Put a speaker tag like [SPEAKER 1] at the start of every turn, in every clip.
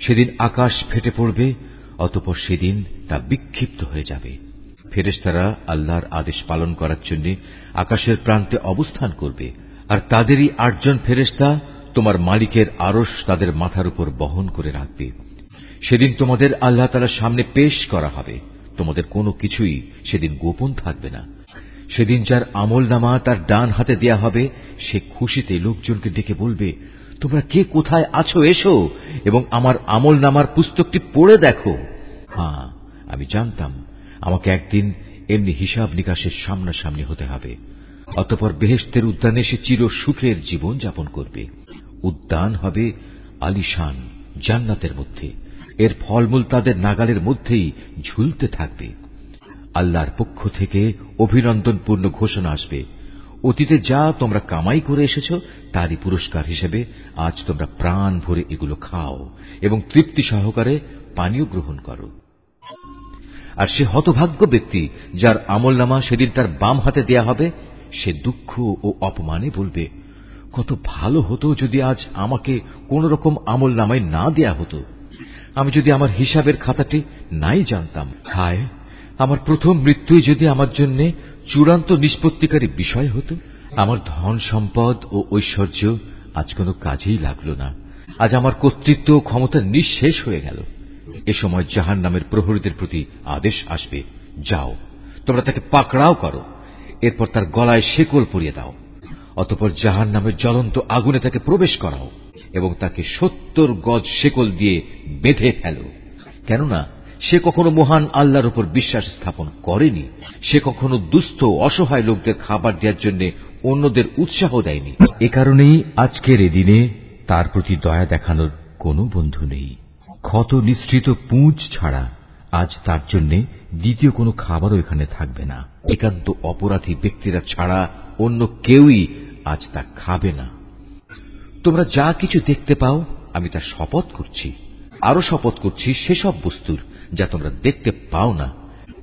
[SPEAKER 1] সেদিন আকাশ ফেটে পড়বে, অতপর সেদিন তা বিক্ষিপ্ত হয়ে যাবে। ফেরেশতারা আল্লাহর আদেশ পালন করার জন্য আকাশের প্রান্তে অবস্থান করবে, আর তাদেরই আটজন ফেরেশতা তোমার মালিকের আরশ তাদের মাথার উপর বহন করে রাখবে। সেদিন তোমাদের আল্লাহ তালার সামনে পেশ করা হবে, তোমাদের কোনো কিছুই সেদিন গোপন থাকবে না। সেদিন যার আমল নামা তার ডান হাতে দেয়া হবে, সে খুশিতে লোকজনকে ডেকে বলবে তোমরা কে কোথায় আছো এসো এবং আমার আমল নামার পুস্তকটি পড়ে দেখো। হ্যাঁ আমি জানতাম, আমাকে একদিন এমনি হিসাব নিকাশের সামনাসামনি হতে হবে। অতপর বেহেস্তের উদ্যানে সে চির সুখের জীবন যাপন করবে। উদ্যান হবে আলিশান, জান্নাতের মধ্যে। এর ফলমূল তাদের নাগালের মধ্যেই ঝুলতে থাকবে। আল্লাহর পক্ষ থেকে অভিনন্দনপূর্ণ ঘোষণা আসবে। অতীতে যা তোমরা কামাই করে এসেছ, তারই পুরস্কার হিসেবে আজ তোমরা প্রাণ ভরে এগুলো খাও এবং তৃপ্তি সহকারে পানীয় গ্রহণ করো। আর সে হতভাগ্য ব্যক্তি যার আমল নামা সেদিন তার বাম হাতে দেয়া হবে, সে দুঃখ ও অপমানে বলবে, কত ভালো হতো যদি আজ আমাকে কোন রকম আমল নামায় না দেয়া হতো। আমি যদি আমার হিসাবের খাতাটি নাই জানতাম। হায়, আমার প্রথম মৃত্যুই যদি আমার জন্য চূড়ান্ত নিষ্পত্তিকারী বিষয় হতো আমার ধন সম্পদ ও ঐশ্বর্য আজ কোনো কাজেই লাগল না। আজ আমার কর্তৃত্ব ও ক্ষমতা নিঃশেষ হয়ে গেল। এ সময় জাহান নামের প্রহরীদের প্রতি আদেশ আসবে। যাও, তোমরা তাকে পাকড়াও করো। এরপর তার গলায় শেকল পরিয়ে দাও। অতপর জাহান নামের জ্বলন্ত আগুনে তাকে প্রবেশ করাও এবং তাকে সত্তর গজ শেকল দিয়ে বেঁধে ফেল। কেননা সে কখনো মহান আল্লাহর উপর বিশ্বাস স্থাপন করেনি সে কখনো দুস্থ অসহায় লোকদের খাবার দেওয়ার জন্য অন্যদের উৎসাহ দেয়নি। এ কারণেই আজকের এ দিনে তার প্রতি দয়া দেখানোর কোনো বন্ধু নেই। ক্ষত নিঃসৃত পুঁজ ছাড়া আজ তার জন্য দ্বিতীয় কোনো খাবারও এখানে থাকবে না। একান্ত অপরাধী ব্যক্তিরা ছাড়া অন্য কেউই আজ তা খাবে না। তোমরা যা কিছু দেখতে পাও আমি তা শপথ করছি। আরও শপথ করছি সেসব বস্তুর। যা তোমরা দেখতে পাও না।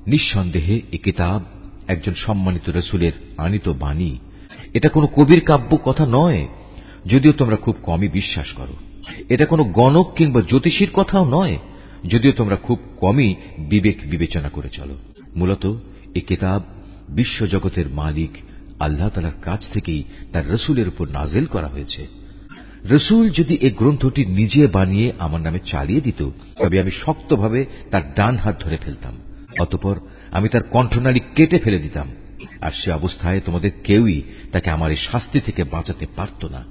[SPEAKER 1] নিঃসন্দেহে এ কিতাব একজন সম্মানিত রসুলের আনিত বাণী। এটা কোনো কবির কাব্য কথা নয়, যদিও তোমরা খুব কমই বিশ্বাস করো। এটা কোনো গণক কিংবা জ্যোতিষীর কথাও নয়, যদিও তোমরা খুব কমই বিবেক বিবেচনা করে চলো। মূলত এ কিতাব বিশ্বজগতের মালিক আল্লাহ তালার কাছ থেকেই তার রসুলের উপর নাজেল করা হয়েছে। রসুল যদি এ গ্রন্থটি নিজে বানিয়ে আমার নামে চালিয়ে দিত, তবে আমি শক্তভাবে তার ডান হাত ধরে ফেলতাম। অতপর আমি তার কণ্ঠনালী কেটে ফেলে দিতাম। আর সে অবস্থায় তোমাদের কেউই তাকে আমার এই শাস্তি থেকে বাঁচাতে পারত না।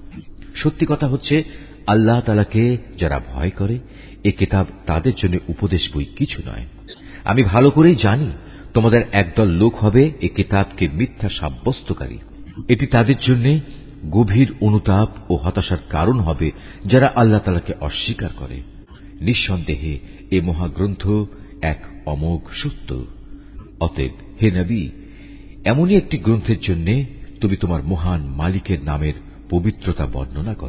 [SPEAKER 1] সত্যি কথা হচ্ছে, আল্লাহ তালাকে যারা ভয় করে, এ কেতাব তাদের জন্য উপদেশ বই কিছু নয়। আমি ভালো করেই জানি তোমাদের একদল লোক হবে এ কেতাবকে মিথ্যা সাব্যস্তকারী। এটি তাদের জন্য গভীর অনুতাপ ও হতাশার কারণ হবে যারা আল্লাহ তালাকে অস্বীকার করে। নিঃসন্দেহে এ মহাগ্রন্থ এক অমোঘ সত্য। অতএব হে নবী, এমনই একটি গ্রন্থের জন্য তুমি তোমার মহান মালিকের নামের পবিত্রতা বর্ণনা করো।